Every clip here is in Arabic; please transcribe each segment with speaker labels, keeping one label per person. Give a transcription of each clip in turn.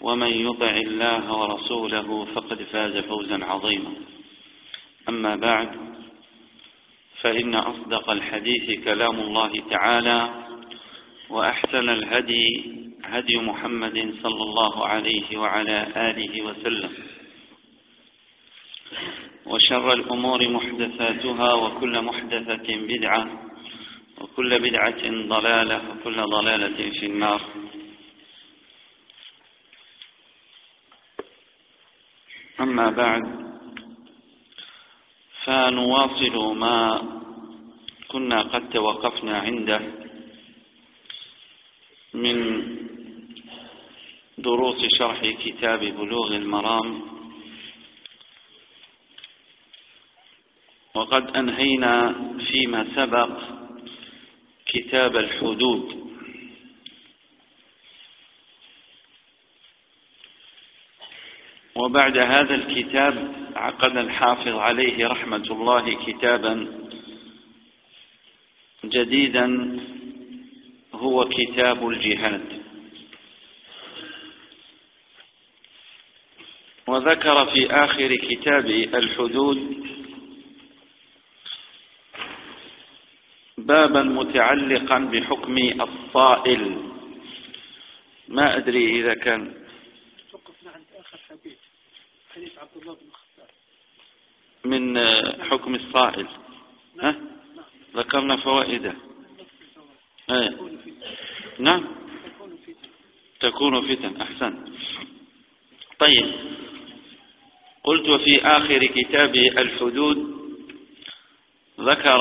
Speaker 1: ومن يطع الله ورسوله فقد فاز فوزا عظيما. أما بعد فإن أصدق الحديث كلام الله تعالى وأحسن الهدي هدي محمد صلى الله عليه وعلى آله وسلم. وشر الأمور محدثاتها وكل محدثة بدعة وكل بدعة ضلالة وكل ضلالة في النار. أما بعد فنواصل ما كنا قد توقفنا عنده من دروس شرح كتاب بلوغ المرام. وقد أنهينا فيما سبق كتاب الحدود. وبعد هذا الكتاب عقد الحافظ عليه رحمة الله كتابا جديدا هو كتاب الجهاد. وذكر في آخر كتاب الحدود بابا متعلقا بحكم الصائل ما أدري إذا كان
Speaker 2: وقفنا عند آخر حديث حديث عبد الله بن
Speaker 1: من حكم الصائل ها؟
Speaker 2: نعم
Speaker 1: ذكرنا فوائده. نعم.
Speaker 2: تكون فتنة.
Speaker 1: تكون فتن أحسن. طيب. قلت في آخر كتاب الحدود ذكر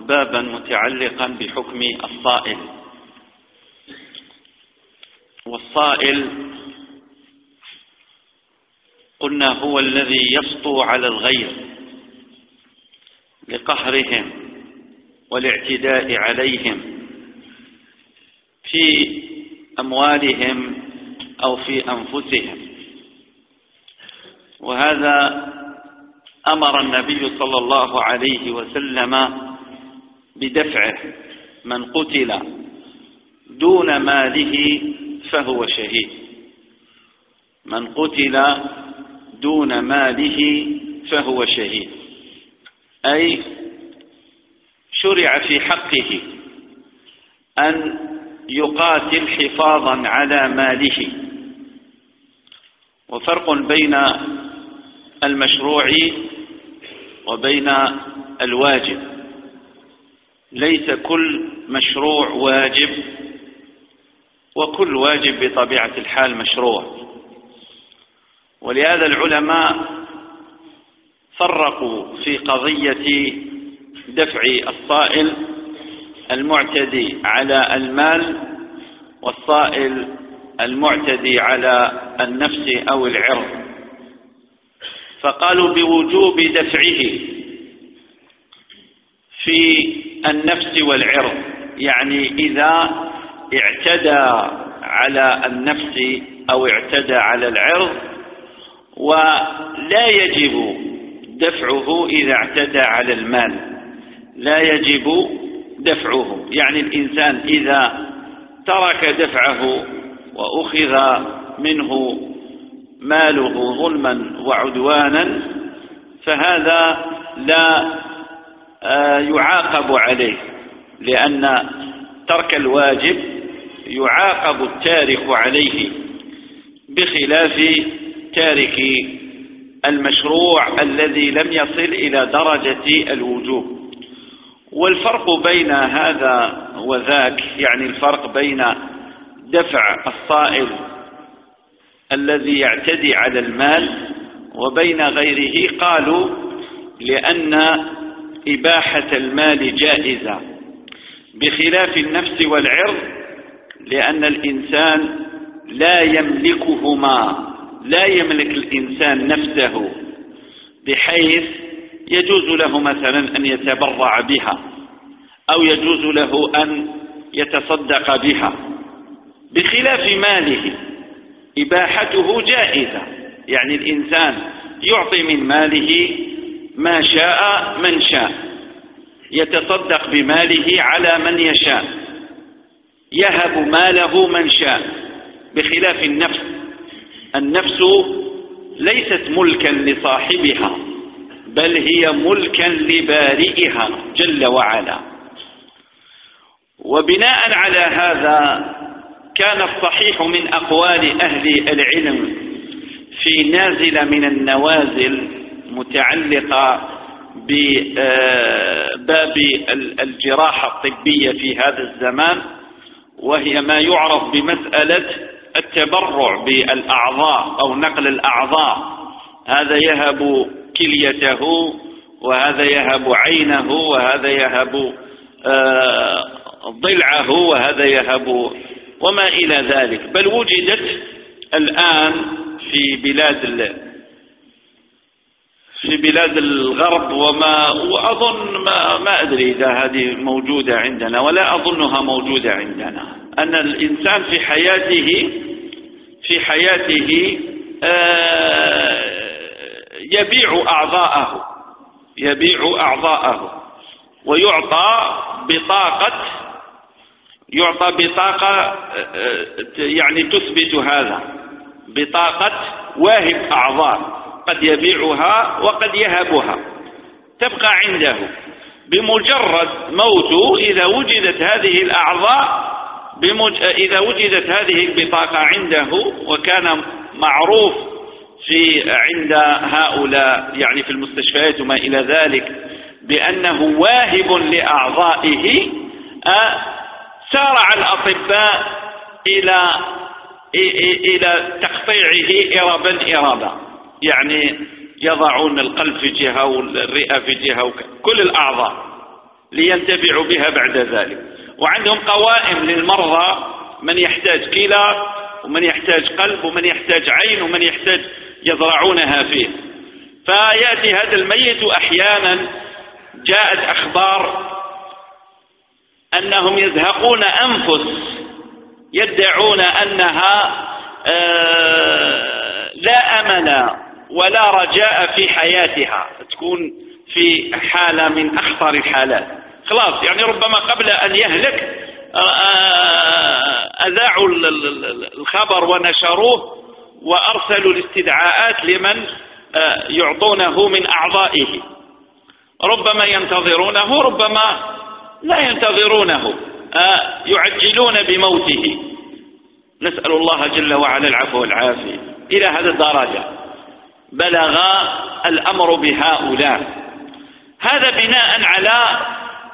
Speaker 1: بابا متعلقا بحكم الصائل. والصائل قلنا هو الذي يسطو على الغير لقهرهم والاعتداء عليهم في أموالهم أو في أنفسهم. وهذا أمر النبي صلى الله عليه وسلم بدفعه. من قتل دون ماله فهو شهيد. من قتل دون ماله فهو شهيد. أي شرع في حقه أن يقاتل حفاظا على ماله. وفرق بين المشروع وبين الواجب. ليس كل مشروع واجب وكل واجب بطبيعة الحال مشروع. ولهذا العلماء فرقوا في قضية دفع الصائل المعتدي على المال والصائل المعتدي على النفس أو العرض. فقالوا بوجوب دفعه في النفس والعرض يعني إذا اعتدى على النفس أو اعتدى على العرض ولا يجب دفعه إذا اعتدى على المال. لا يجب دفعه. يعني الإنسان إذا ترك دفعه وأخذ منه ماله ظلما وعدوانا فهذا لا آه، يعاقب عليه لأن ترك الواجب يعاقب التارك عليه بخلاف تارك المشروع الذي لم يصل إلى درجة الوجوب. والفرق بين هذا وذاك يعني الفرق بين دفع الصائل الذي يعتدي على المال وبين غيره قالوا لأن إباحة المال جائزة بخلاف النفس والعرض لأن الإنسان لا يملكهما. لا يملك الإنسان نفسه بحيث يجوز له مثلا أن يتبرع بها أو يجوز له أن يتصدق بها بخلاف ماله. إباحته جائزة. يعني الإنسان يعطي من ماله ما شاء من شاء. يتصدق بماله على من يشاء. يهب ماله من شاء. بخلاف النفس. النفس ليست ملكا لصاحبها بل هي ملكا لبارئها جل وعلا. وبناء على هذا كان الصحيح من أقوال أهل العلم في نازل من النوازل متعلقة بباب الجراحة الطبية في هذا الزمان وهي ما يعرف بمسألة التبرع بالأعضاء أو نقل الأعضاء. هذا يهب كليته وهذا يهب عينه وهذا يهب آه، ضلعه وهذا يهب وما إلى ذلك. بل وجدت الآن في بلاد في بلاد الغرب وما وأظن ما, ما أدري إذا هذه موجودة عندنا ولا أظنها موجودة عندنا. أن الإنسان في حياته في حياته آه يبيع أعضاءه يبيع أعضاءه ويعطى بطاقة يعطى بطاقة يعني تثبت هذا بطاقة واهب أعضاء قد يبيعها وقد يهبها. تبقى عنده بمجرد موته إذا وجدت هذه الأعضاء بمج... إذا وجدت هذه البطاقة عنده وكان معروف في عند هؤلاء يعني في المستشفيات وما إلى ذلك بأنه واهب لأعضائه سارع الأطباء إلى إلى تقطيعه إربا إربا يعني يضعون القلب في جهة والرئة في جهة كل الأعضاء. لينتفعوا بها بعد ذلك. وعندهم قوائم للمرضى من يحتاج كلى ومن يحتاج قلب ومن يحتاج عين ومن يحتاج يزرعونها فيه. فيأتي هذا الميت أحيانا جاءت أخبار أنهم يزهقون أنفس يدعون أنها آه، لا أمل ولا رجاء في حياتها تكون في حالة من أخطر الحالات. خلاص يعني ربما قبل أن يهلك آه، آه، أذاعوا الخبر ونشروه وأرسلوا الاستدعاءات لمن آه، يعطونه من أعضائه. ربما ينتظرونه ربما لا ينتظرونه يعجلون بموته. نسأل الله جل وعلا العفو والعافية. إلى هذه الدرجة بلغ الأمر بهؤلاء. هذا بناء على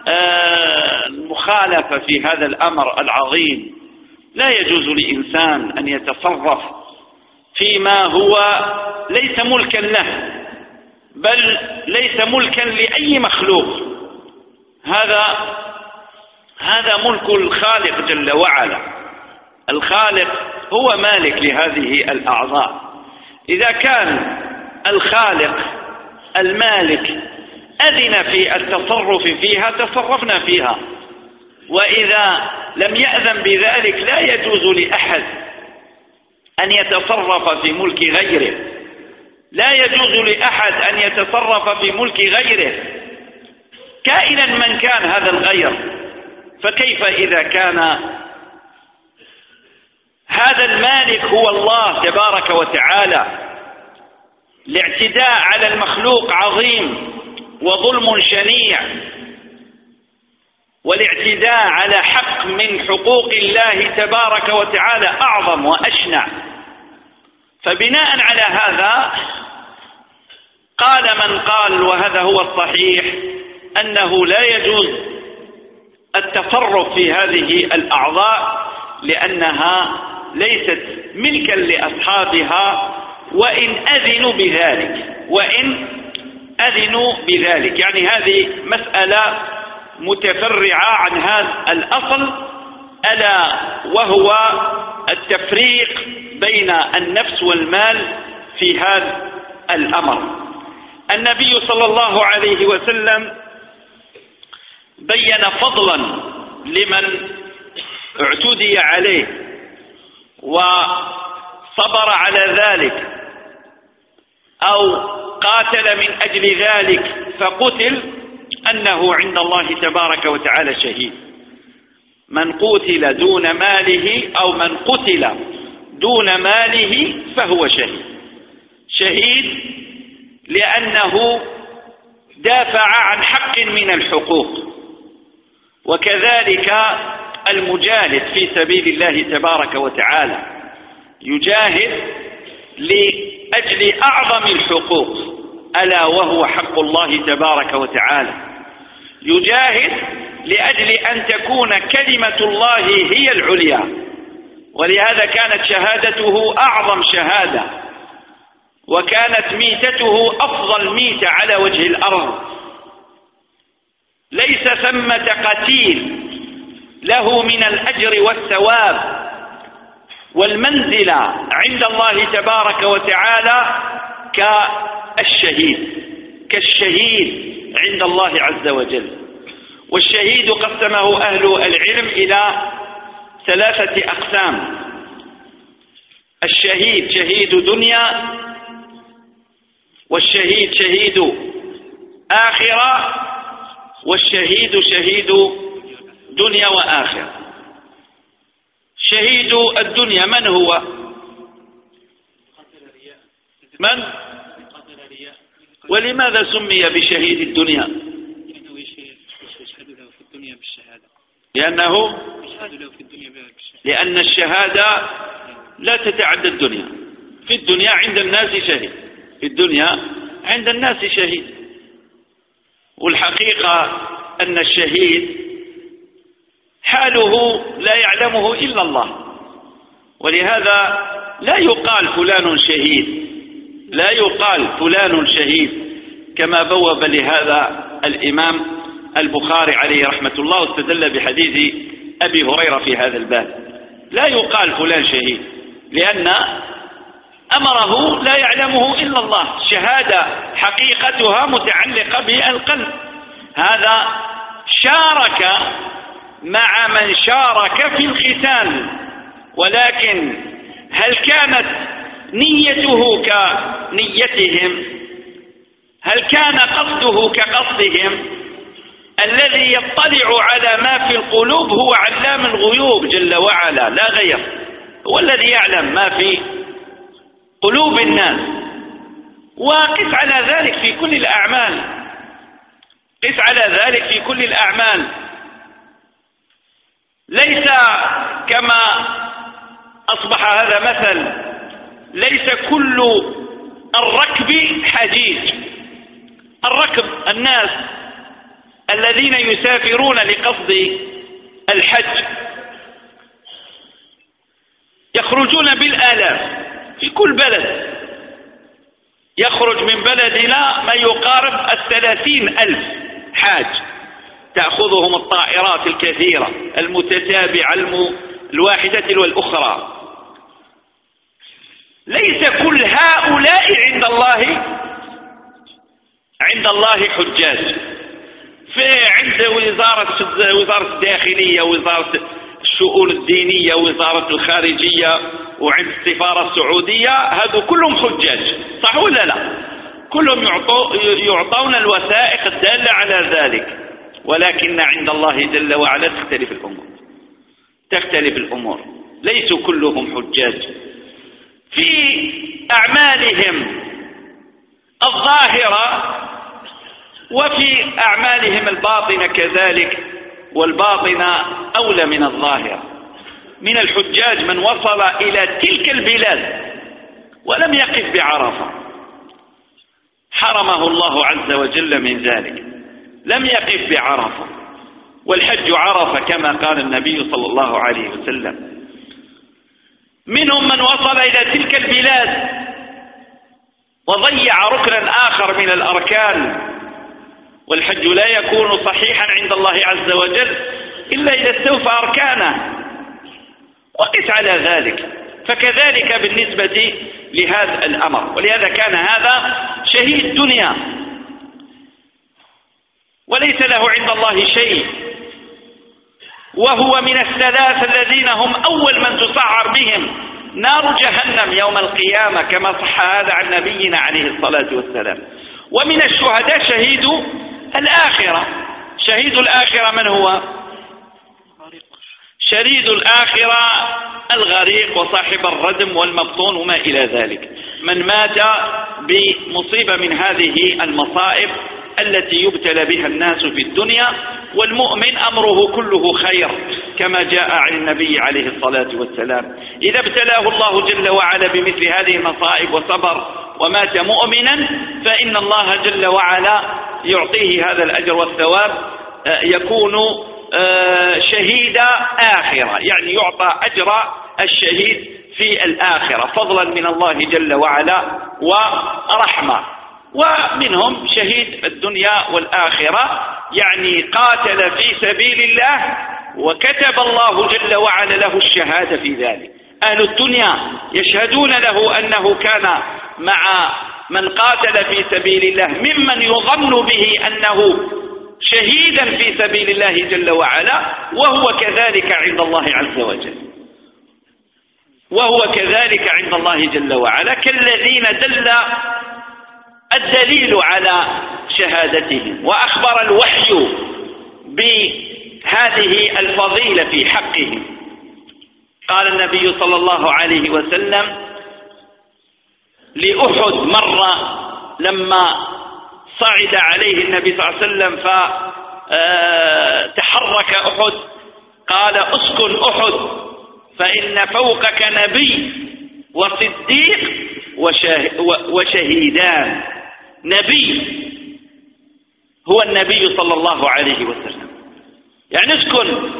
Speaker 1: المخالفة في هذا الأمر العظيم. لا يجوز لإنسان أن يتصرف فيما هو ليس ملكا له بل ليس ملكا لأي مخلوق. هذا هذا ملك الخالق جل وعلا. الخالق هو مالك لهذه الأعضاء. إذا كان الخالق المالك أذن في التصرف فيها تصرفنا فيها. وإذا لم يأذن بذلك لا يجوز لأحد أن يتصرف في ملك غيره. لا يجوز لأحد أن يتصرف في ملك غيره. كائنا من كان هذا الغير فكيف إذا كان هذا المالك هو الله تبارك وتعالى؟ الاعتداء على المخلوق عظيم. وظلم شنيع والاعتداء على حق من حقوق الله تبارك وتعالى أعظم وأشنع. فبناء على هذا قال من قال وهذا هو الصحيح أنه لا يجوز التصرف في هذه الأعضاء لأنها ليست ملكا لأصحابها وإن أذنوا بذلك وإن أذنوا بذلك. يعني هذه مسألة متفرعة عن هذا الأصل ألا وهو التفريق بين النفس والمال في هذا الأمر. النبي صلى الله عليه وسلم بين فضلا لمن اعتدي عليه وصبر على ذلك أو قاتل من أجل ذلك فقتل أنه عند الله تبارك وتعالى شهيد. من قتل دون ماله أو من قتل دون ماله فهو شهيد. شهيد لأنه دافع عن حق من الحقوق. وكذلك المجاهد في سبيل الله تبارك وتعالى يجاهد لأجل أعظم الحقوق ألا وهو حق الله تبارك وتعالى. يجاهد لأجل أن تكون كلمة الله هي العليا. ولهذا كانت شهادته أعظم شهادة وكانت ميتته أفضل ميتة على وجه الأرض. ليس ثمة قتيل له من الأجر والثواب والمنزلة عند الله تبارك وتعالى كالشهيد كالشهيد عند الله عز وجل. والشهيد قسمه أهل العلم إلى ثلاثة أقسام. الشهيد شهيد دنيا والشهيد شهيد آخرة والشهيد شهيد دنيا وآخرة. شهيد الدنيا من هو؟ من؟ ولماذا سمي بشهيد الدنيا؟ لأنه لأن الشهادة لا تتعدى الدنيا. في الدنيا عند الناس شهيد. في الدنيا عند الناس شهيد. والحقيقة أن الشهيد حاله لا يعلمه إلا الله. ولهذا لا يقال فلان شهيد. لا يقال فلان شهيد. كما بوب لهذا الإمام البخاري عليه رحمة الله واستدل بحديث أبي هريرة في هذا الباب. لا يقال فلان شهيد لأن أمره لا يعلمه إلا الله. شهادة حقيقتها متعلقة بالقلب. هذا شارك مع من شارك في الختان. ولكن هل كانت نيته كنيتهم؟ هل كان قصده كقصدهم؟ الذي يطلع على ما في القلوب هو علام الغيوب جل وعلا لا غير. هو الذي يعلم ما في قلوب الناس. وقس على ذلك في كل الأعمال. قس على ذلك في كل الأعمال. ليس كما أصبح هذا مثل ليس كل الركب حجيج. الركب الناس الذين يسافرون لقصد الحج يخرجون بالآلاف في كل بلد. يخرج من بلدنا ما يقارب الثلاثين ألف حاج. تأخذهم الطائرات الكثيرة المتتابعة الواحدة والأخرى. ليس كل هؤلاء عند الله عند الله حجاج. في عند وزارة وزارة الداخلية وزارة الشؤون الدينية وزارة الخارجية وعند السفارة السعودية هذو كلهم حجاج. صح ولا لا؟ كلهم يعطو يعطون الوثائق الدالة على ذلك. ولكن عند الله جل وعلا تختلف الأمور. تختلف الأمور. ليسوا كلهم حجاج. في أعمالهم الظاهرة وفي أعمالهم الباطنة كذلك والباطنة أولى من الظاهرة. من الحجاج من وصل إلى تلك البلاد ولم يقف بعرفة. حرمه الله عز وجل من ذلك. لم يقف بعرفة والحج عرفة كما قال النبي صلى الله عليه وسلم. منهم من وصل إلى تلك البلاد وضيع ركنا آخر من الأركان والحج لا يكون صحيحا عند الله عز وجل إلا إذا استوفى أركانه. وقس على ذلك. فكذلك بالنسبة لهذا الأمر. ولهذا كان هذا شهيد دنيا وليس له عند الله شيء. وهو من الثلاث الذين هم أول من تسعر بهم. نار جهنم يوم القيامة كما صح هذا عن نبينا عليه الصلاة والسلام. ومن الشهداء شهيد الآخرة. شهيد الآخرة من هو؟ شريد الآخرة الغريق وصاحب الردم والمبطون وما إلى ذلك. من مات بمصيبة من هذه المصائب التي يبتلى بها الناس في الدنيا والمؤمن أمره كله خير كما جاء عن النبي عليه الصلاة والسلام. إذا ابتلاه الله جل وعلا بمثل هذه المصائب وصبر ومات مؤمنا فإن الله جل وعلا يعطيه هذا الأجر والثواب آه، يكون آه، شهيد آخرة. يعني يعطى أجر الشهيد في الآخرة فضلا من الله جل وعلا ورحمة. ومنهم شهيد الدنيا والآخرة يعني قاتل في سبيل الله وكتب الله جل وعلا له الشهادة في ذلك. أهل الدنيا يشهدون له أنه كان مع من قاتل في سبيل الله ممن يظن به أنه شهيدا في سبيل الله جل وعلا وهو كذلك عند الله عز وجل. وهو كذلك عند الله جل وعلا كالذين دل الدليل على شهادتهم وأخبر الوحي بهذه الفضيلة في حقهم قال النبي صلى الله عليه وسلم لأحد مرة لما صعد عليه النبي صلى الله عليه وسلم فتحرك آه، أحد. قال اسكن أحد فإن فوقك نبي وصديق وشهيدان. نبي. هو النبي صلى الله عليه وسلم. يعني اسكن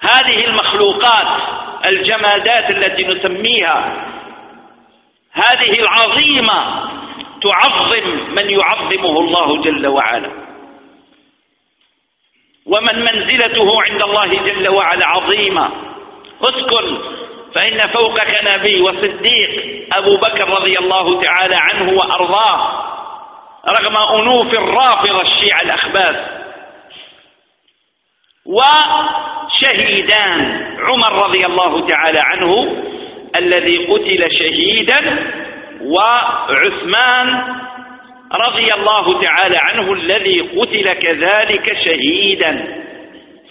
Speaker 1: هذه المخلوقات الجمادات التي نسميها هذه العظيمة تعظم من يعظمه الله جل وعلا. ومن منزلته عند الله جل وعلا عظيمة. اسكن فإن فوقك نبي وصديق أبو بكر رضي الله تعالى عنه وأرضاه رغم أنوف الرافضة الشيعة الأخباث. وشهيدان عمر رضي الله تعالى عنه الذي قتل شهيدا وعثمان رضي الله تعالى عنه الذي قتل كذلك شهيدا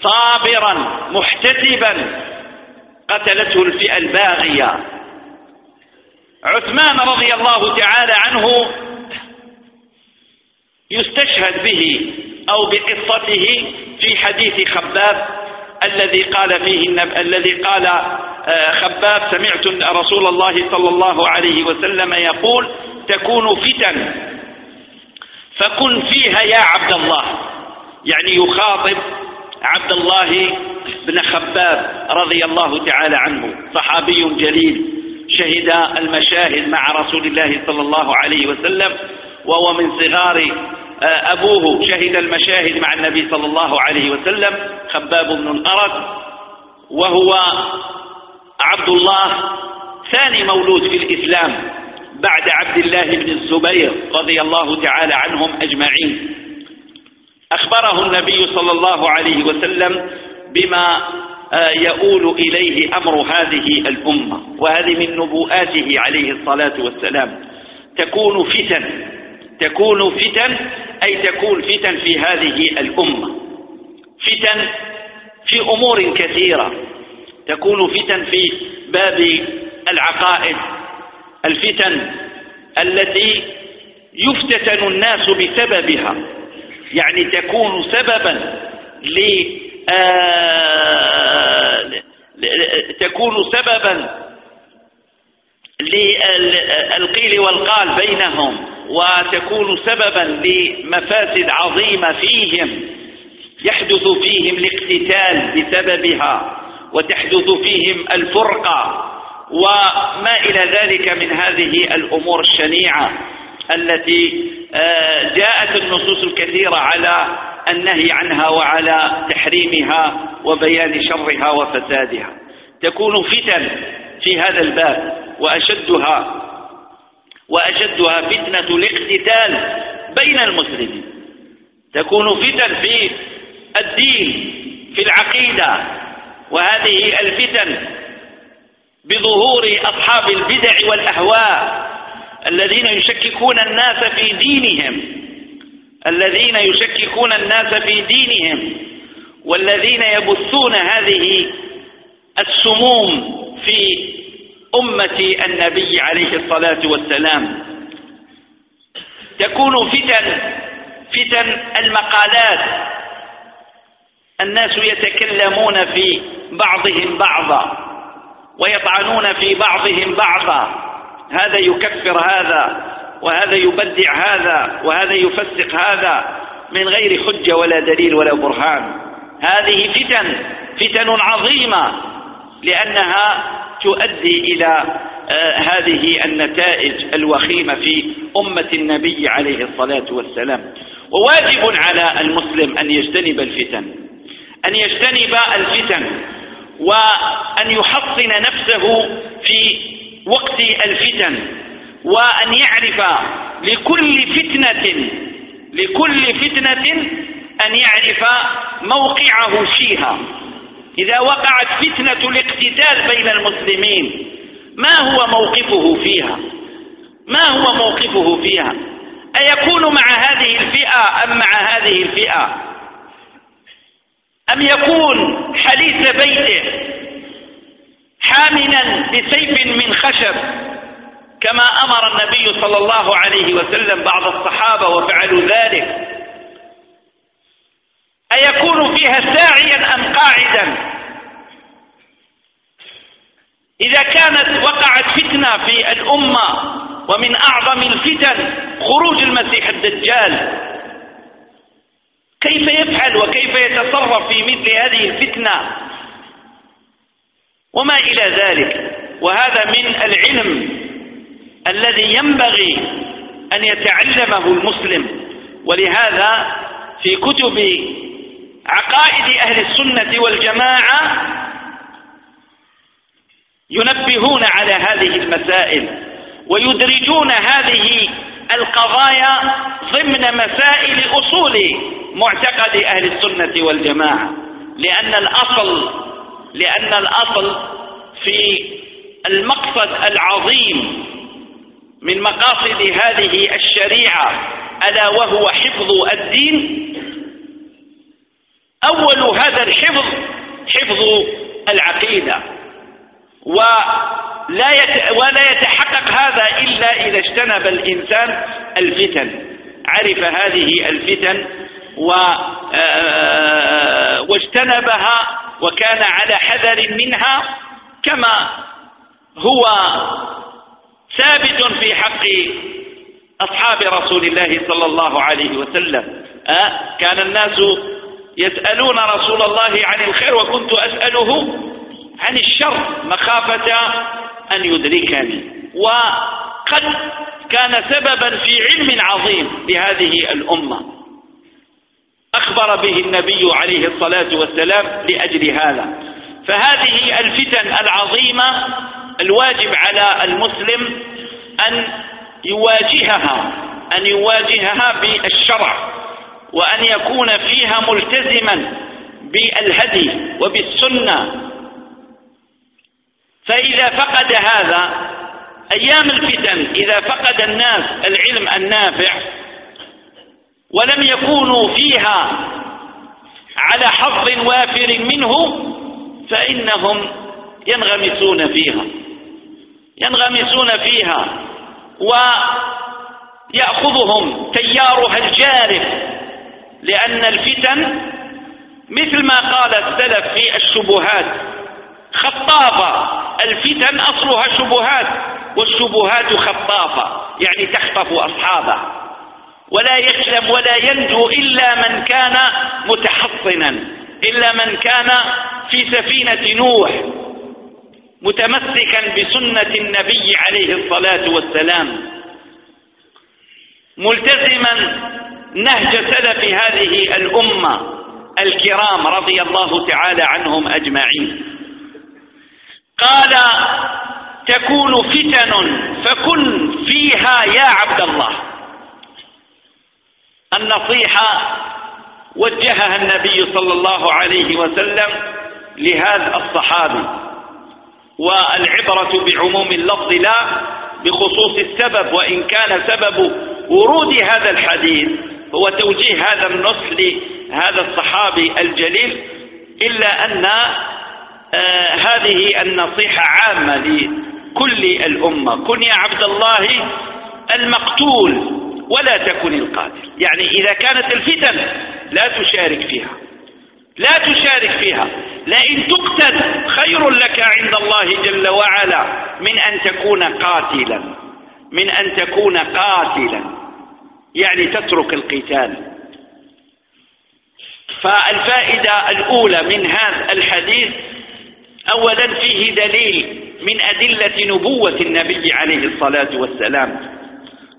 Speaker 1: صابرا محتسبا قتلته الفئة الباغية. عثمان رضي الله تعالى عنه يستشهد به أو بقصته في حديث خباب الذي قال فيه النب... الذي قال آه، خباب سمعت رسول الله صلى الله عليه وسلم يقول تكون فتن فكن فيها يا عبد الله. يعني يخاطب عبد الله بن خباب رضي الله تعالى عنه صحابي جليل شهد المشاهد مع رسول الله صلى الله عليه وسلم وهو من صغار آه، أبوه شهد المشاهد مع النبي صلى الله عليه وسلم خباب بن الأرد وهو عبد الله ثاني مولود في الإسلام بعد عبد الله بن الزبير رضي الله تعالى عنهم أجمعين. أخبره النبي صلى الله عليه وسلم بما آه، يؤول إليه أمر هذه الأمة وهذه من نبوءاته عليه الصلاة والسلام. تكون فتن تكون فتن أي تكون فتن في هذه الأمة. فتن في أمور كثيرة. تكون فتن في باب العقائد. الفتن التي يفتتن الناس بسببها. يعني تكون سببا تكون سببا للقيل والقال بينهم وتكون سببا لمفاسد عظيمة فيهم يحدث فيهم الاقتتال بسببها وتحدث فيهم الفرقة وما إلى ذلك من هذه الأمور الشنيعة التي آه، جاءت النصوص الكثيرة على النهي عنها وعلى تحريمها وبيان شرها وفسادها. تكون فتن في هذا الباب وأشدها وأشدها فتنة الاقتتال بين المسلمين. تكون فتن في الدين في العقيدة وهذه الفتن بظهور أصحاب البدع والأهواء الذين يشككون الناس في دينهم. الذين يشككون الناس في دينهم والذين يبثون هذه السموم في أمة النبي عليه الصلاة والسلام. تكون فتن فتن المقالات. الناس يتكلمون في بعضهم بعضا ويطعنون في بعضهم بعضا. هذا يكفر هذا. وهذا يبدع هذا وهذا يفسق هذا من غير حجة ولا دليل ولا برهان. هذه فتن فتن عظيمة لأنها تؤدي إلى آه، هذه النتائج الوخيمة في أمة النبي عليه الصلاة والسلام. وواجب على المسلم أن يجتنب الفتن أن يجتنب الفتن وأن يحصن نفسه في وقت الفتن. وأن يعرف لكل فتنة لكل فتنة أن يعرف موقعه فيها. إذا وقعت فتنة الاقتتال بين المسلمين ما هو موقفه فيها؟ ما هو موقفه فيها؟ أيكون مع هذه الفئة أم مع هذه الفئة؟ أم يكون حليس بيته حاملا بسيف من خشب؟ كما أمر النبي صلى الله عليه وسلم بعض الصحابة وفعلوا ذلك. أيكون فيها ساعيا أم قاعدا؟ إذا كانت وقعت فتنة في الأمة ومن أعظم الفتن خروج المسيح الدجال كيف يفعل وكيف يتصرف في مثل هذه الفتنة؟ وما إلى ذلك. وهذا من العلم الذي ينبغي أن يتعلمه المسلم. ولهذا في كتب عقائد أهل السنة والجماعة ينبهون على هذه المسائل ويدرجون هذه القضايا ضمن مسائل أصول معتقد أهل السنة والجماعة. لأن الأصل لأن الأصل في المقصد العظيم من مقاصد هذه الشريعة ألا وهو حفظ الدين؟ أول هذا الحفظ حفظ العقيدة. ولا ولا يتحقق هذا إلا إذا اجتنب الإنسان الفتن. عرف هذه الفتن آه، واجتنبها وكان على حذر منها كما هو ثابت في حق أصحاب رسول الله صلى الله عليه وسلم. آه، كان الناس يسألون رسول الله عن الخير وكنت أسأله عن الشر مخافة أن يدركني. وقد كان سببا في علم عظيم بهذه الأمة. أخبر به النبي عليه الصلاة والسلام لأجل هذا. فهذه الفتن العظيمة الواجب على المسلم أن يواجهها أن يواجهها بالشرع وأن يكون فيها ملتزما بالهدي وبالسنة. فإذا فقد هذا أيام الفتن إذا فقد الناس العلم النافع ولم يكونوا فيها على حظ وافر منه فإنهم ينغمسون فيها. ينغمسون فيها ويأخذهم تيارها الجارف لأن الفتن مثل ما قال السلف في الشبهات خطافة. الفتن أصلها شبهات والشبهات خطافة يعني تخطف أصحابه ولا يسلم ولا ينجو إلا من كان متحصنا إلا من كان في سفينة نوح. متمسكا بسنة النبي عليه الصلاة والسلام. ملتزما نهج سلف هذه الأمة الكرام رضي الله تعالى عنهم أجمعين. قال تكون فتن فكن فيها يا عبد الله. النصيحة وجهها النبي صلى الله عليه وسلم لهذا الصحابي. والعبرة بعموم اللفظ لا بخصوص السبب وإن كان سبب ورود هذا الحديث هو توجيه هذا النصح لهذا الصحابي الجليل إلا أن آه هذه النصيحة عامة لكل الأمة. كن يا عبد الله المقتول ولا تكن القاتل. يعني إذا كانت الفتن لا تشارك فيها. لا تشارك فيها. لئن تقتل خير لك عند الله جل وعلا من أن تكون قاتلا. من أن تكون قاتلا. يعني تترك القتال. فالفائدة الأولى من هذا الحديث أولا فيه دليل من أدلة نبوة النبي عليه الصلاة والسلام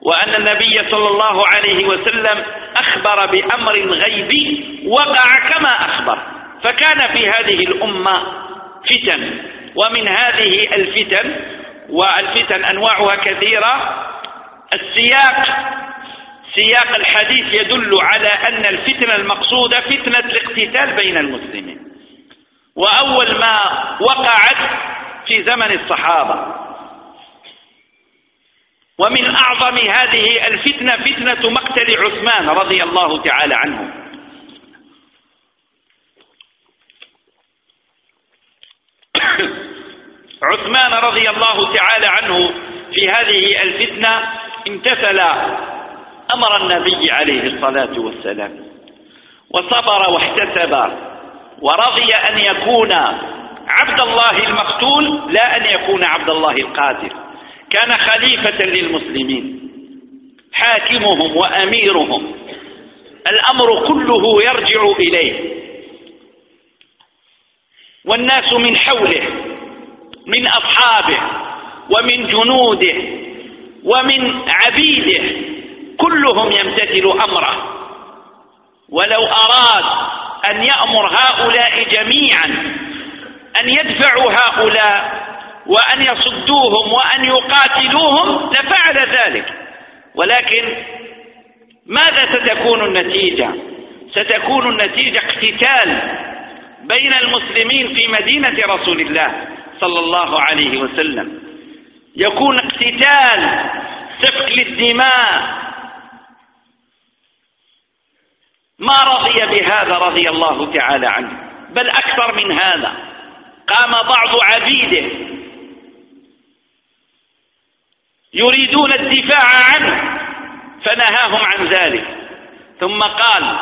Speaker 1: وأن النبي صلى الله عليه وسلم أخبر بأمر غيبي وقع كما أخبر. فكان في هذه الأمة فتن ومن هذه الفتن والفتن أنواعها كثيرة السياق سياق الحديث يدل على أن الفتنة المقصودة فتنة الاقتتال بين المسلمين. وأول ما وقعت في زمن الصحابة. ومن أعظم هذه الفتنة فتنة مقتل عثمان رضي الله تعالى عنه. عثمان رضي الله تعالى عنه في هذه الفتنة امتثل أمر النبي عليه الصلاة والسلام. وصبر واحتسب ورضي أن يكون عبد الله المقتول لا أن يكون عبد الله القاتل كان خليفة للمسلمين. حاكمهم وأميرهم. الأمر كله يرجع إليه. والناس من حوله من أصحابه ومن جنوده ومن عبيده كلهم يمتثل أمره. ولو أراد أن يأمر هؤلاء جميعا أن يدفعوا هؤلاء وأن يصدوهم وأن يقاتلوهم لفعل ذلك. ولكن ماذا ستكون النتيجة؟ ستكون النتيجة اقتتال بين المسلمين في مدينة رسول الله صلى الله عليه وسلم. يكون اقتتال سفك للدماء. ما رضي بهذا رضي الله تعالى عنه بل أكثر من هذا. قام بعض عبيده يريدون الدفاع عنه فنهاهم عن ذلك. ثم قال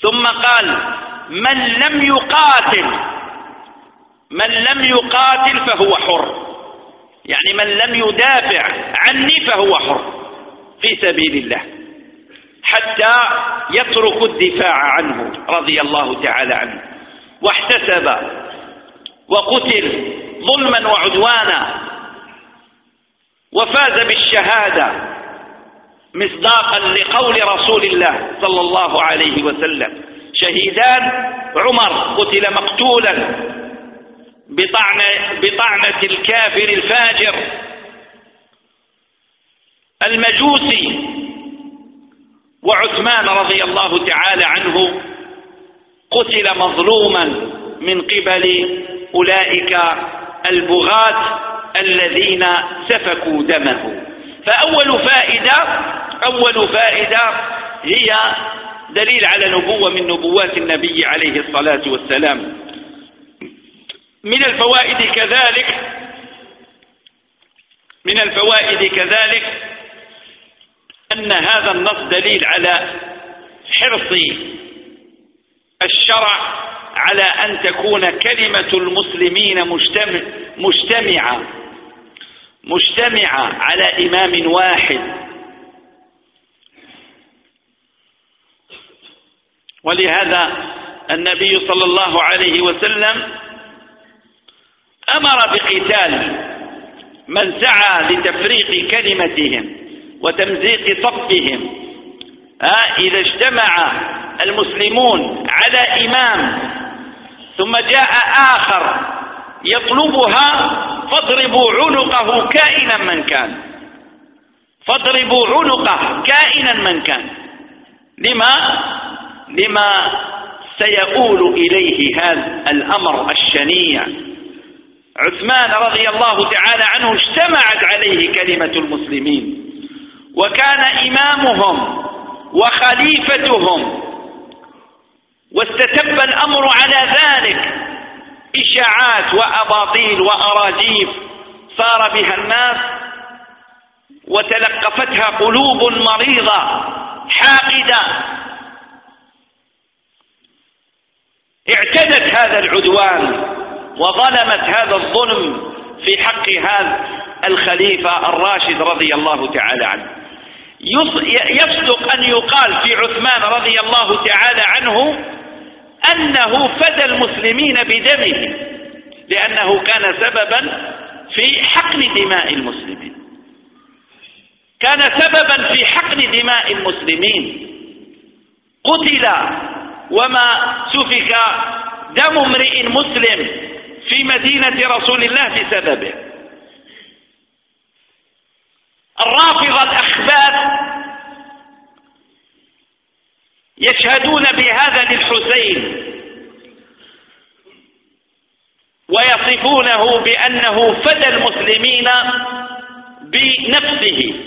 Speaker 1: ثم قال من لم يقاتل من لم يقاتل فهو حر. يعني من لم يدافع عني فهو حر في سبيل الله حتى يترك الدفاع عنه رضي الله تعالى عنه. واحتسب وقتل ظلما وعدوانا وفاز بالشهادة مصداقا لقول رسول الله صلى الله عليه وسلم. شهيدان. عمر قتل مقتولا بطعنة, بطعنة الكافر الفاجر. المجوسي وعثمان رضي الله تعالى عنه قتل مظلوما من قبل أولئك البغاة الذين سفكوا دمه. فأول فائدة أول فائدة هي دليل على نبوة من نبوات النبي عليه الصلاة والسلام. من الفوائد كذلك من الفوائد كذلك أن هذا النص دليل على حرص الشرع على أن تكون كلمة المسلمين مجتمع مجتمعة مجتمعة على إمام واحد. ولهذا النبي صلى الله عليه وسلم أمر بقتال من سعى لتفريق كلمتهم وتمزيق صفهم إذا اجتمع المسلمون على إمام ثم جاء آخر يطلبها فاضربوا عنقه كائنا من كان فاضربوا عنقه كائنا من كان. لما؟ لما سيؤول إليه هذا الأمر الشنيع. عثمان رضي الله تعالى عنه اجتمعت عليه كلمة المسلمين وكان إمامهم وخليفتهم واستتب الأمر على ذلك. إشاعات وأباطيل وأراجيف صار بها الناس وتلقفتها قلوب مريضة حاقدة. اعتدت هذا العدوان وظلمت هذا الظلم في حق هذا الخليفة الراشد رضي الله تعالى عنه. يصدق أن يقال في عثمان رضي الله تعالى عنه أنه فدى المسلمين بدمه لأنه كان سببا في حقن دماء المسلمين. كان سببا في حقن دماء المسلمين. قتل وما سفك دم امرئ مسلم في مدينة رسول الله بسببه. الرافضة الأخبار يشهدون بهذا للحسين ويصفونه بأنه فدى المسلمين بنفسه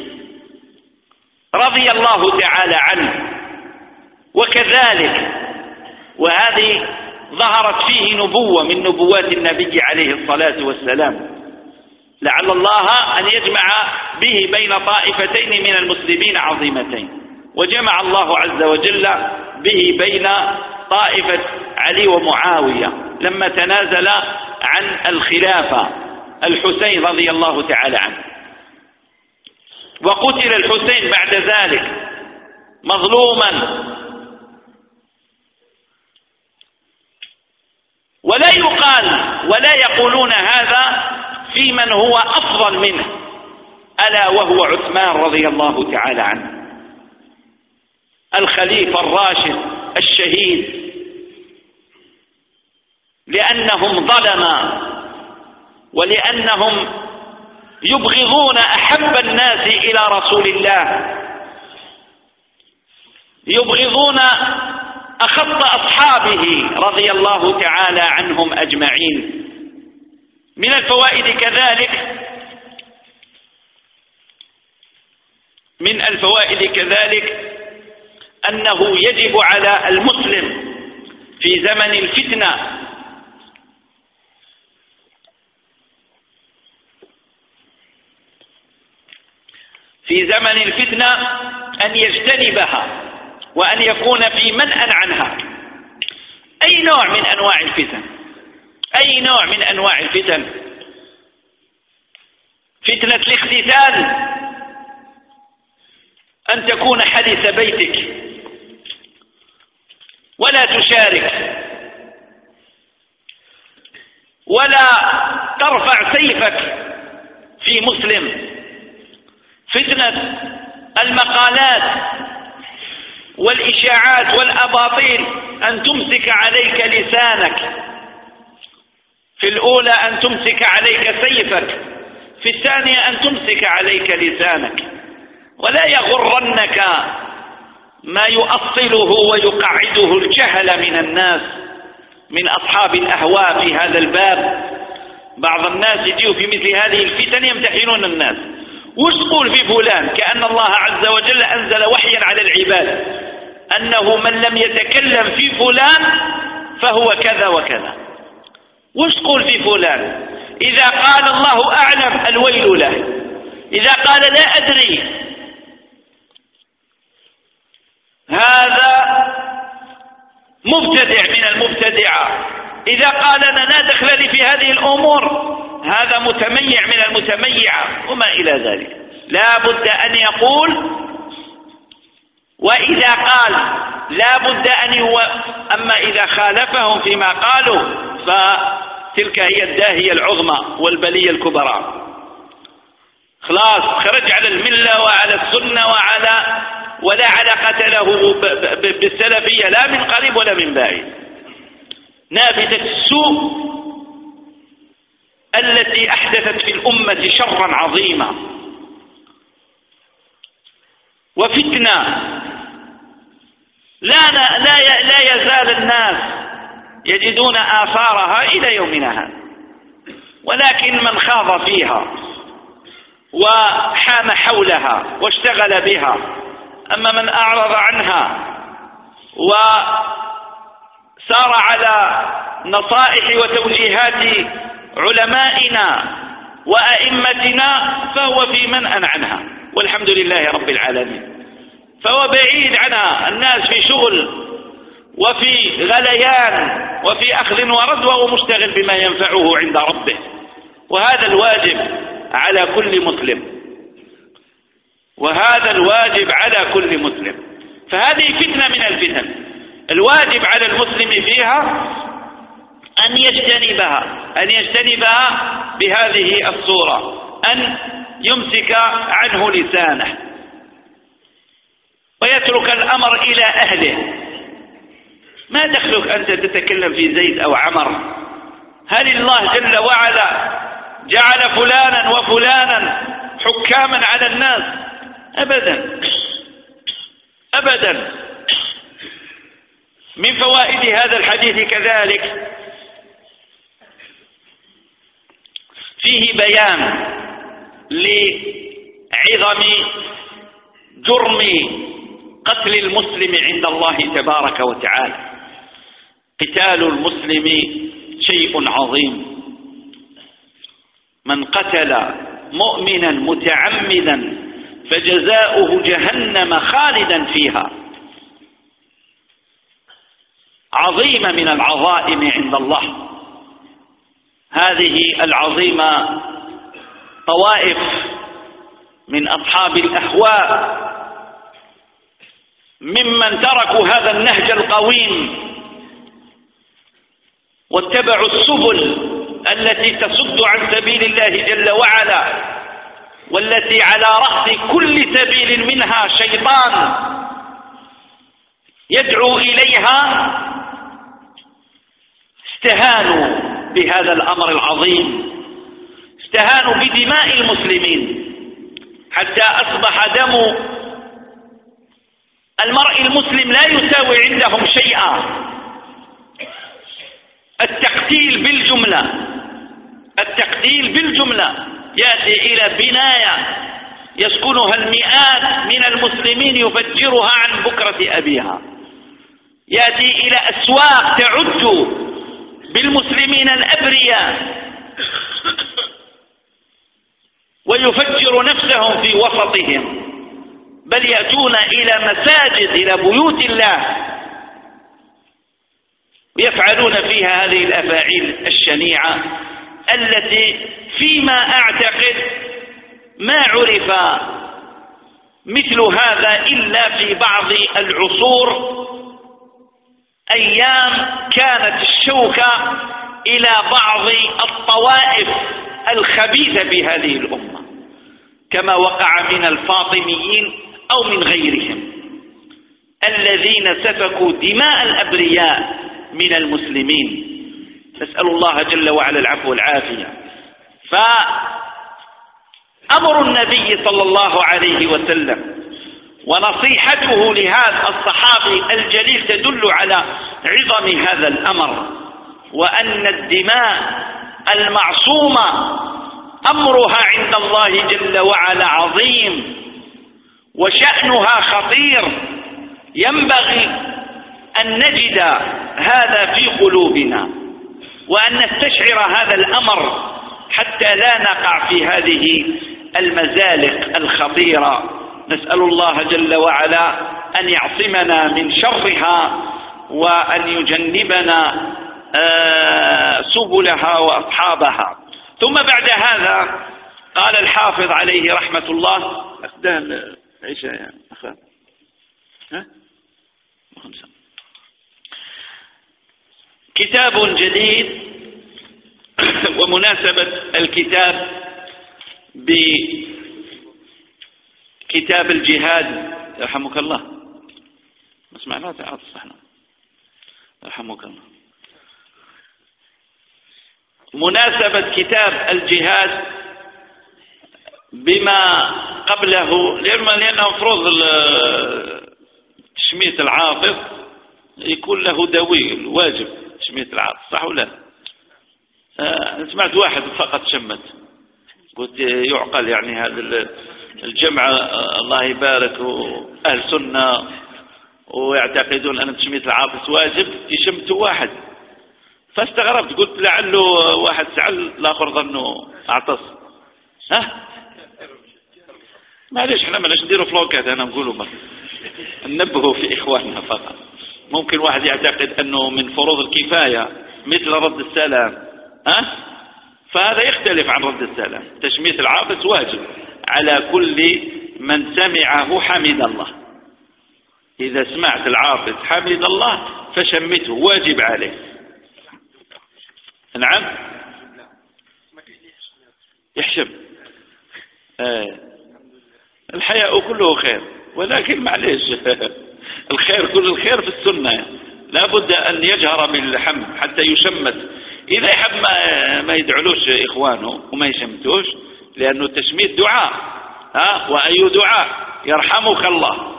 Speaker 1: رضي الله تعالى عنه. وكذلك وهذه ظهرت فيه نبوة من نبوات النبي عليه الصلاة والسلام. لعل الله أن يجمع به بين طائفتين من المسلمين عظيمتين. وجمع الله عز وجل به بين طائفة علي ومعاوية لما تنازل عن الخلافة الحسين رضي الله تعالى عنه. وقتل الحسين بعد ذلك مظلوما. ولا يقال ولا يقولون هذا في من هو أفضل منه ألا وهو عثمان رضي الله تعالى عنه. الخليفة الراشد الشهيد. لأنهم ظلما ولأنهم يبغضون أحب الناس إلى رسول الله يبغضون أخط أصحابه رضي الله تعالى عنهم أجمعين. من الفوائد كذلك من الفوائد كذلك أنه يجب على المسلم في زمن الفتنة في زمن الفتنة أن يجتنبها. وأن يكون في منأ عنها. أي نوع من أنواع الفتن؟ أي نوع من أنواع الفتن؟ فتنة الاختتال. أن تكون حديث بيتك. ولا تشارك. ولا ترفع سيفك في مسلم. فتنة المقالات. والإشاعات والأباطيل أن تمسك عليك لسانك. في الأولى أن تمسك عليك سيفك في الثانية أن تمسك عليك لسانك. ولا يغرنك ما يؤصله ويقعده الجهل من الناس من أصحاب الأهواء في هذا الباب. بعض الناس يجيوا في مثل هذه الفتن يمتحنون الناس. وش تقول في فلان؟ كأن الله عز وجل أنزل وحيا على العباد. أنه من لم يتكلم في فلان فهو كذا وكذا. وش تقول في فلان؟ إذا قال الله أعلم الويل له. إذا قال لا أدري. هذا مبتدع من المبتدعة. إذا قال أنا لا دخل لي في هذه الأمور هذا متميع من المتميعة وما إلى ذلك. لا بد أن يقول وإذا قال لا بد أن يو... أما إذا خالفهم فيما قالوا فتلك هي الداهية العظمى والبلية الكبرى. خلاص خرج على الملة وعلى السنة وعلى ولا علاقة له بالسلفية لا من قريب ولا من بعيد. نافذة السوء التي أحدثت في الأمة شرا عظيما. وفتنة لا, لا, لا يزال الناس يجدون آثارها إلى يومنا هذا. ولكن من خاض فيها وحام حولها واشتغل بها أما من أعرض عنها وسار على نصائح وتوجيهات علمائنا وأئمتنا فهو في منأ عنها والحمد لله رب العالمين. فهو بعيد عنها الناس في شغل وفي غليان وفي أخذ ورد وهو مشتغل بما ينفعه عند ربه. وهذا الواجب على كل مسلم. وهذا الواجب على كل مسلم. فهذه فتنة من الفتن. الواجب على المسلم فيها أن يجتنبها أن يجتنبها بهذه الصورة أن يمسك عنه لسانه. ويترك الأمر إلى أهله. ما دخلك أنت تتكلم في زيد أو عمر؟ هل الله جل وعلا جعل فلانا وفلانا حكاما على الناس؟ أبدا. أبدا. من فوائد هذا الحديث كذلك. فيه بيان لعظم جرم قتل المسلم عند الله تبارك وتعالى. قتال المسلم شيء عظيم. من قتل مؤمنا متعمدا فجزاؤه جهنم خالدا فيها. عظيمة من العظائم عند الله. هذه العظيمة طوائف من أصحاب الأهواء ممن تركوا هذا النهج القويم واتبعوا السبل التي تصد عن سبيل الله جل وعلا والتي على رأس كل سبيل منها شيطان يدعو إليها استهانوا بهذا الأمر العظيم استهانوا بدماء المسلمين حتى أصبح دم المرء المسلم لا يساوي عندهم شيئا. التقتيل بالجملة. التقتيل بالجملة يأتي إلى بناية يسكنها المئات من المسلمين يفجرها عن بكرة أبيها. يأتي إلى أسواق تعد بالمسلمين الأبرياء. ويفجر نفسهم في وسطهم. بل يأتون إلى مساجد إلى بيوت الله. ويفعلون فيها هذه الأفاعيل الشنيعة التي فيما أعتقد ما عرف مثل هذا إلا في بعض العصور. أيام كانت الشوكة إلى بعض الطوائف الخبيثة بهذه الأمة. كما وقع من الفاطميين أو من غيرهم. الذين سفكوا دماء الأبرياء من المسلمين. نسأل الله جل وعلا العفو والعافية. فأمر النبي صلى الله عليه وسلم ونصيحته لهذا الصحابي الجليل تدل على عظم هذا الأمر وأن الدماء المعصومة أمرها عند الله جل وعلا عظيم. وشأنها خطير ينبغي أن نجد هذا في قلوبنا وأن نستشعر هذا الأمر حتى لا نقع في هذه المزالق الخطيرة. نسأل الله جل وعلا أن يعصمنا من شرها وأن يجنبنا آه، سبلها وأصحابها. ثم بعد هذا قال الحافظ عليه رحمة الله عيشة يا أخوان ها؟ خمسة. كتاب جديد ومناسبة الكتاب بكتاب الجهاد. يرحمك الله. اسمع لا تعاطف صحنا يرحمك الله. مناسبة كتاب الجهاد بما قبله لأنه مفروض تشميت العاطف يكون له دوي واجب تشميت العاطف صح ولا؟ آه سمعت واحد فقط شمت قلت يعقل يعني هذا الجمع الله يبارك أهل سنة ويعتقدون أن تشميت العاطف واجب يشمت واحد. فاستغربت قلت لعله واحد سعل الآخر ظنه أعطس. ها؟ معليش إحنا ملاش نديروا فلوكات أنا نقولوا بقى ننبهوا في إخواننا فقط. ممكن واحد يعتقد أنه من فروض الكفاية مثل رد السلام ها؟ فهذا يختلف عن رد السلام. تشميت العابس واجب على كل من سمعه حمد الله. إذا سمعت العابس حمد الله فشمته واجب عليه. نعم؟ يحشم. آه. الحياء كله خير. ولكن معليش. الخير كل الخير في السنة. لا بد أن يجهر بالحمد حتى يشمت. إذا يحب ما, يدعلوش إخوانه وما يشمتوش لأنه التشميت دعاء. ها؟ وأي دعاء؟ يرحمك الله.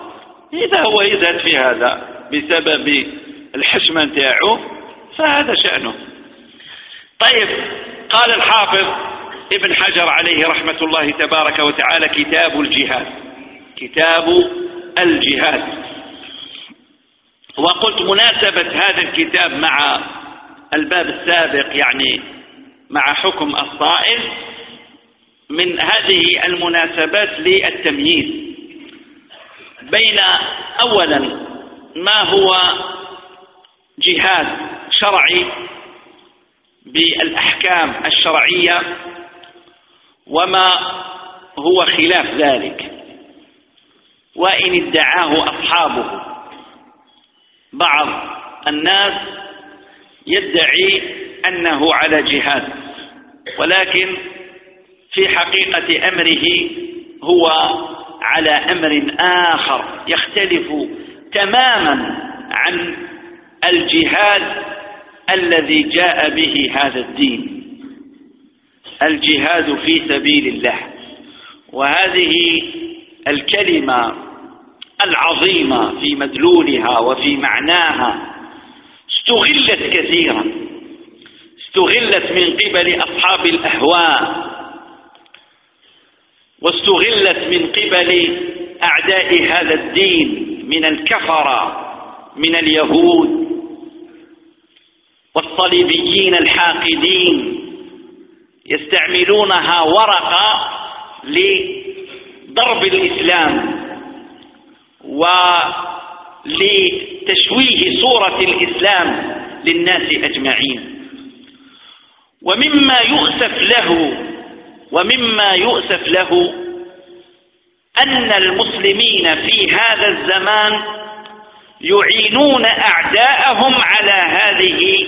Speaker 1: إذا هو يزهد في هذا بسبب الحشمة نتاعه فهذا شأنه. طيب قال الحافظ ابن حجر عليه رحمة الله تبارك وتعالى كتاب الجهاد. كتاب الجهاد. وقلت مناسبة هذا الكتاب مع الباب السابق يعني مع حكم الصائل من هذه المناسبات للتمييز بين أولا ما هو جهاد شرعي بالأحكام الشرعية وما هو خلاف ذلك. وإن ادعاه أصحابه. بعض الناس يدعي أنه على جهاد ولكن في حقيقة أمره هو على أمر آخر يختلف تماما عن الجهاد الذي جاء به هذا الدين. الجهاد في سبيل الله. وهذه الكلمة العظيمة في مدلولها وفي معناها استغلت كثيرا. استغلت من قبل أصحاب الأهواء. واستغلت من قبل أعداء هذا الدين من الكفرة من اليهود والصليبيين الحاقدين. يستعملونها ورقة لضرب الإسلام ولتشويه صورة الإسلام للناس أجمعين. ومما يؤسف له ومما يؤسف له أن المسلمين في هذا الزمان يعينون أعداءهم على هذه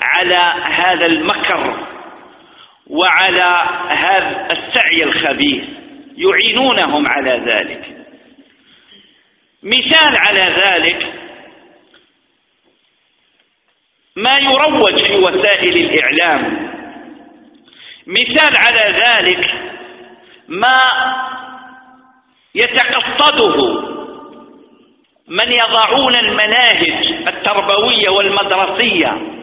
Speaker 1: على هذا المكر. وعلى هذا السعي الخبيث يعينونهم على ذلك. مثال على ذلك ما يروج في وسائل الإعلام. مثال على ذلك ما يتقصده من يضعون المناهج التربوية والمدرسية.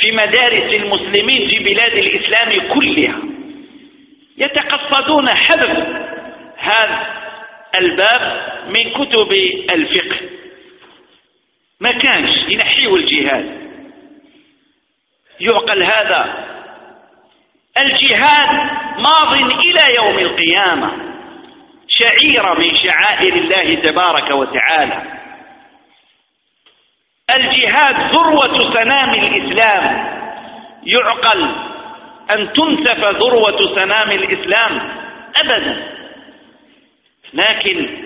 Speaker 1: في مدارس المسلمين في بلاد الإسلام كلها. يتقصدون حذف هذا الباب من كتب الفقه. ما كانش ينحيوا الجهاد. يعقل هذا. الجهاد ماض إلى يوم القيامة. شعيرة من شعائر الله تبارك وتعالى. الجهاد ذروة سنام الإسلام. يعقل أن تنسف ذروة سنام الإسلام أبدا. لكن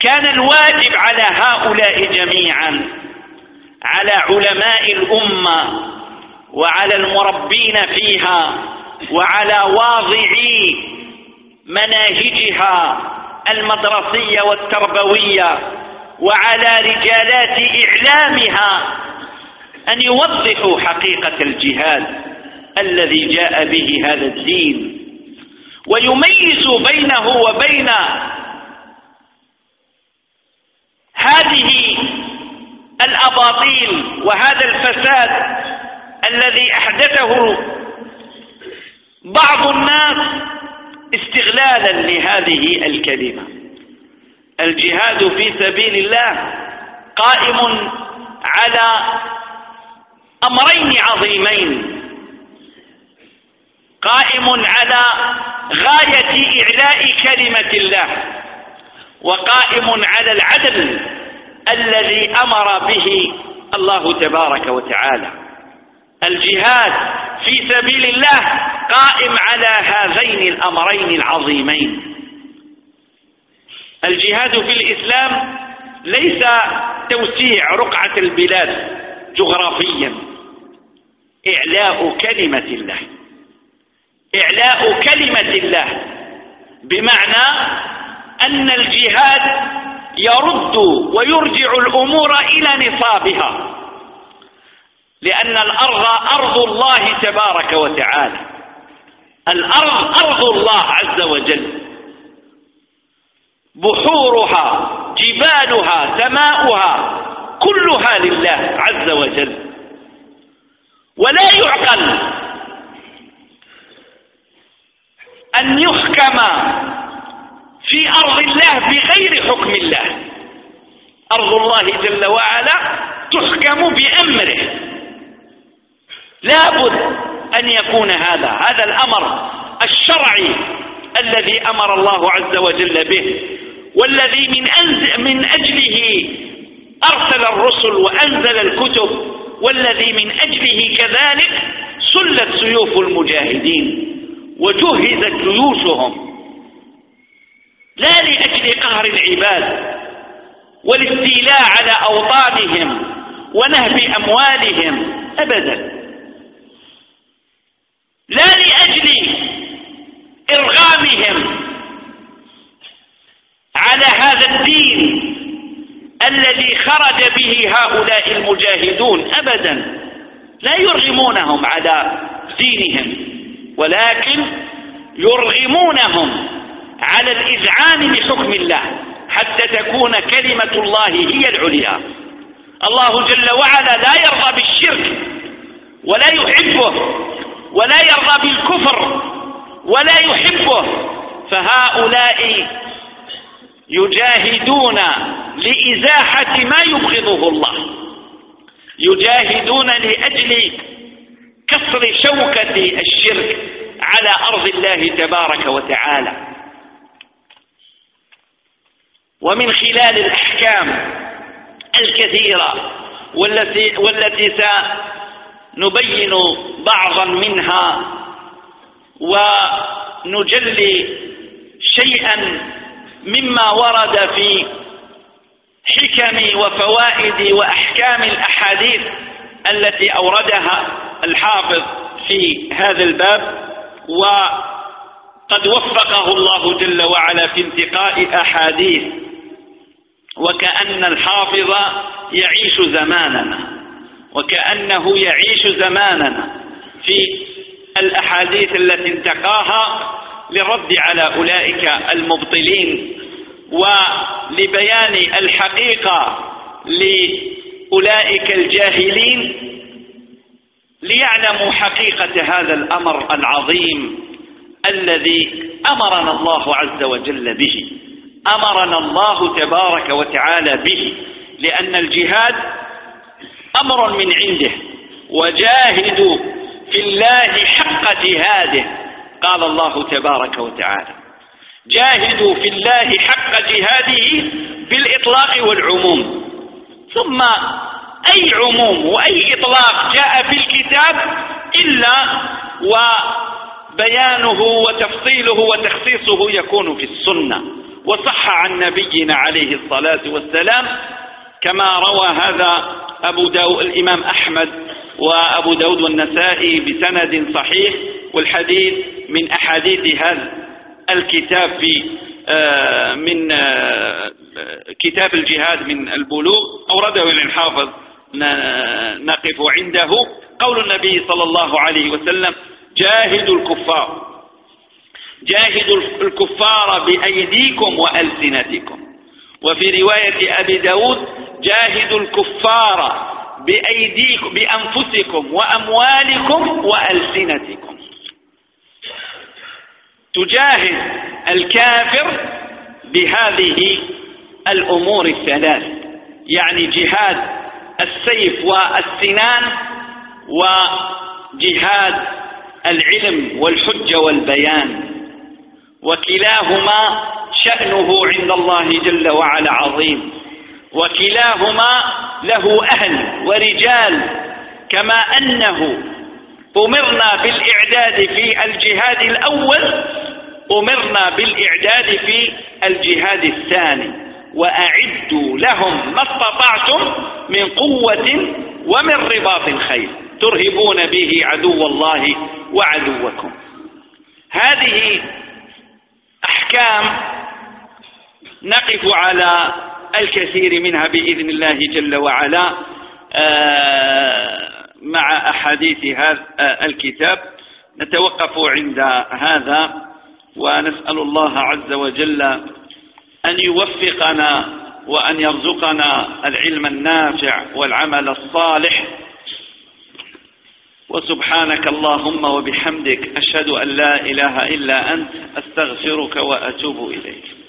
Speaker 1: كان الواجب على هؤلاء جميعا على علماء الأمة وعلى المربين فيها وعلى واضعي مناهجها المدرسية والتربوية وعلى رجالات إعلامها أن يوضحوا حقيقة الجهاد الذي جاء به هذا الدين ويميزوا بينه وبين هذه الأباطيل وهذا الفساد الذي أحدثه بعض الناس استغلالا لهذه الكلمة. الجهاد في سبيل الله قائم على أمرين عظيمين. قائم على غاية إعلاء كلمة الله وقائم على العدل الذي أمر به الله تبارك وتعالى. الجهاد في سبيل الله قائم على هذين الأمرين العظيمين. الجهاد في الإسلام ليس توسيع رقعة البلاد جغرافيا. إعلاء كلمة الله. إعلاء كلمة الله. بمعنى أن الجهاد يرد ويرجع الأمور إلى نصابها. لأن الأرض أرض الله تبارك وتعالى. الأرض أرض الله عز وجل. بحورها جبالها سماؤها كلها لله عز وجل. ولا يعقل أن يحكم في أرض الله بغير حكم الله. أرض الله جل وعلا تحكم بأمره. لابد أن يكون هذا هذا الأمر الشرعي الذي أمر الله عز وجل به. والذي من, من أجله أرسل الرسل وأنزل الكتب والذي من أجله كذلك سلت سيوف المجاهدين وجهزت جيوشهم. لا لأجل قهر العباد والاستيلاء على أوطانهم ونهب أموالهم أبدا. لا لأجل إرغامهم على هذا الدين الذي خرج به هؤلاء المجاهدون أبدا. لا يرغمونهم على دينهم ولكن يرغمونهم على الإذعان بحكم الله حتى تكون كلمة الله هي العليا. الله جل وعلا لا يرضى بالشرك ولا يحبه ولا يرضى بالكفر ولا يحبه. فهؤلاء يجاهدون لإزاحة ما يبغضه الله. يجاهدون لأجل كسر شوكة الشرك على أرض الله تبارك وتعالى. ومن خلال الأحكام الكثيرة والتي, والتي سنبين بعضا منها ونجلي شيئا مما ورد في حكم وفوائد وأحكام الأحاديث التي أوردها الحافظ في هذا الباب وقد وفقه الله جل وعلا في انتقاء أحاديث. وكأن الحافظ يعيش زماننا وكأنه يعيش زماننا في الأحاديث التي انتقاها للرد على أولئك المبطلين ولبيان الحقيقة لأولئك الجاهلين ليعلموا حقيقة هذا الأمر العظيم الذي أمرنا الله عز وجل به. أمرنا الله تبارك وتعالى به لأن الجهاد أمر من عنده وجاهدوا في الله حق جهاده. قال الله تبارك وتعالى جاهدوا في الله حق جهاده بالإطلاق والعموم. ثم أي عموم وأي إطلاق جاء في الكتاب إلا وبيانه وتفصيله وتخصيصه يكون في السنة. وصح عن نبينا عليه الصلاة والسلام كما روى هذا أبو داود الإمام أحمد وأبو داود والنسائي بسند صحيح والحديث من أحاديث هذا الكتاب في آه، من آه، كتاب الجهاد من البلوغ أورده الحافظ نقف عنده. قول النبي صلى الله عليه وسلم جاهدوا الكفار. جاهدوا الكفار بأيديكم وألسنتكم. وفي رواية أبي داود جاهدوا الكفار بأيديكم بأنفسكم وأموالكم وألسنتكم. تجاهد الكافر بهذه الأمور الثلاث. يعني جهاد السيف والسنان وجهاد العلم والحجة والبيان. وكلاهما شأنه عند الله جل وعلا عظيم. وكلاهما له أهل ورجال كما أنه أمرنا بالإعداد في الجهاد الأول أمرنا بالإعداد في الجهاد الثاني وأعدوا لهم ما استطعتم من قوة ومن رباط الخيل ترهبون به عدو الله وعدوكم. هذه أحكام نقف على الكثير منها بإذن الله جل وعلا. آه، مع أحاديث هذا آه، الكتاب نتوقف عند هذا ونسأل الله عز وجل أن يوفقنا وأن يرزقنا العلم النافع والعمل الصالح. وسبحانك اللهم وبحمدك أشهد أن لا إله إلا أنت أستغفرك وأتوب إليك.